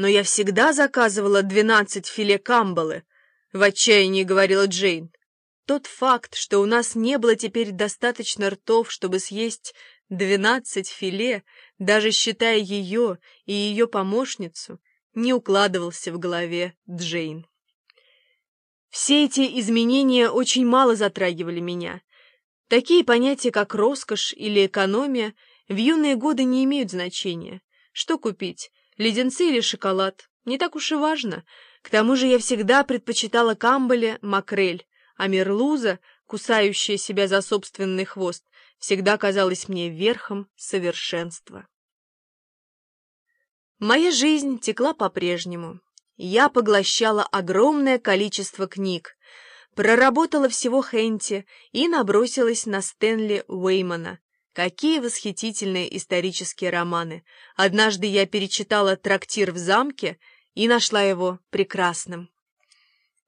«Но я всегда заказывала двенадцать филе камбалы», — в отчаянии говорила Джейн. Тот факт, что у нас не было теперь достаточно ртов, чтобы съесть двенадцать филе, даже считая ее и ее помощницу, не укладывался в голове Джейн. Все эти изменения очень мало затрагивали меня. Такие понятия, как роскошь или экономия, в юные годы не имеют значения. Что купить, леденцы или шоколад? Не так уж и важно. К тому же я всегда предпочитала камбале макрель, а мерлуза, кусающая себя за собственный хвост, всегда казалась мне верхом совершенства. Моя жизнь текла по-прежнему. Я поглощала огромное количество книг, проработала всего Хенти и набросилась на Стэнли Уэймана. Какие восхитительные исторические романы! Однажды я перечитала «Трактир в замке» и нашла его прекрасным.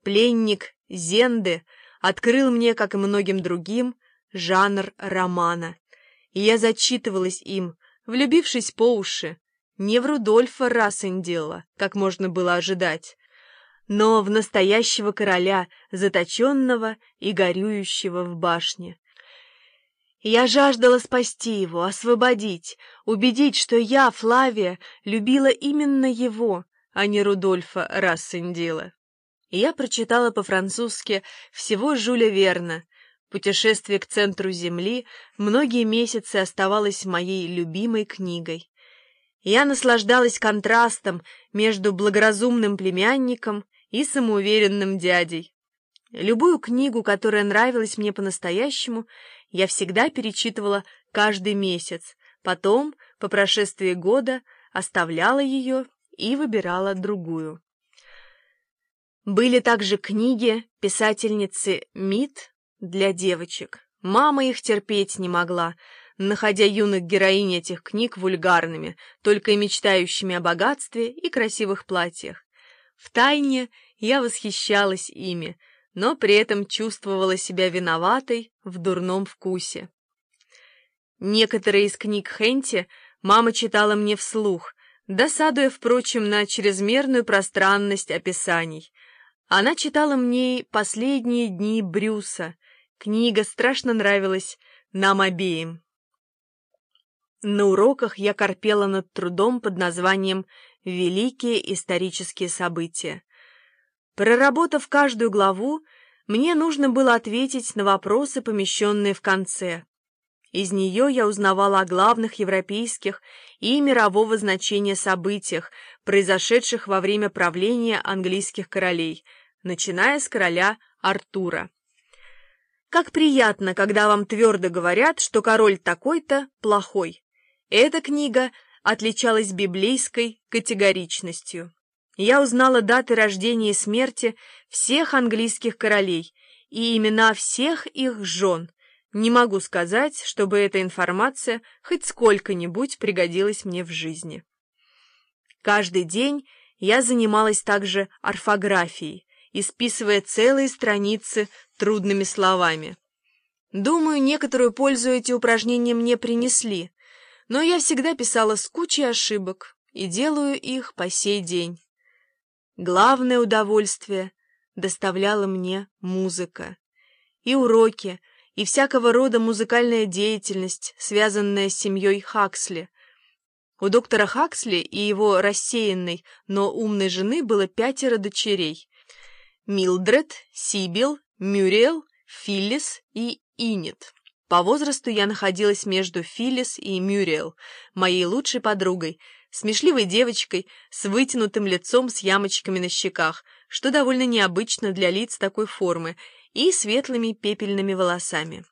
Пленник Зенды открыл мне, как и многим другим, жанр романа. И я зачитывалась им, влюбившись по уши, не в Рудольфа Рассендела, как можно было ожидать, но в настоящего короля, заточенного и горюющего в башне. Я жаждала спасти его, освободить, убедить, что я, Флавия, любила именно его, а не Рудольфа Рассендила я прочитала по-французски всего Жюля Верна. «Путешествие к центру Земли» многие месяцы оставалось моей любимой книгой. Я наслаждалась контрастом между благоразумным племянником и самоуверенным дядей. Любую книгу, которая нравилась мне по-настоящему, я всегда перечитывала каждый месяц, потом, по прошествии года, оставляла ее и выбирала другую. Были также книги писательницы Мит для девочек. Мама их терпеть не могла, находя юных героинь этих книг вульгарными, только и мечтающими о богатстве и красивых платьях. Втайне я восхищалась ими, но при этом чувствовала себя виноватой в дурном вкусе. Некоторые из книг Хенти мама читала мне вслух, досадуя, впрочем, на чрезмерную пространность описаний — она читала мне «Последние дни Брюса». Книга страшно нравилась нам обеим. На уроках я корпела над трудом под названием «Великие исторические события». Проработав каждую главу, мне нужно было ответить на вопросы, помещенные в конце. Из нее я узнавала о главных европейских и мирового значения событиях, произошедших во время правления английских королей – начиная с короля Артура. Как приятно, когда вам твердо говорят, что король такой-то плохой. Эта книга отличалась библейской категоричностью. Я узнала даты рождения и смерти всех английских королей и имена всех их жен. Не могу сказать, чтобы эта информация хоть сколько-нибудь пригодилась мне в жизни. Каждый день я занималась также орфографией, исписывая целые страницы трудными словами. Думаю, некоторую пользу эти упражнения мне принесли, но я всегда писала с кучей ошибок и делаю их по сей день. Главное удовольствие доставляла мне музыка. И уроки, и всякого рода музыкальная деятельность, связанная с семьей Хаксли. У доктора Хаксли и его рассеянной, но умной жены было пятеро дочерей. Милдред, Сибил, Мюриэл, Филлис и Инет. По возрасту я находилась между Филлис и Мюриэл, моей лучшей подругой, смешливой девочкой с вытянутым лицом с ямочками на щеках, что довольно необычно для лиц такой формы, и светлыми пепельными волосами.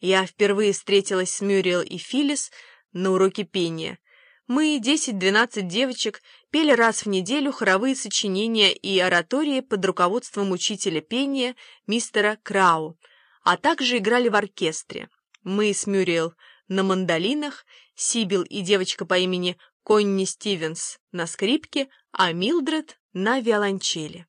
Я впервые встретилась с Мюриэл и Филлис на уроке пения. Мы, 10-12 девочек, пели раз в неделю хоровые сочинения и оратории под руководством учителя пения мистера Крау, а также играли в оркестре. Мы с Мюриэл на мандолинах, Сибил и девочка по имени Конни Стивенс на скрипке, а Милдред на виолончели.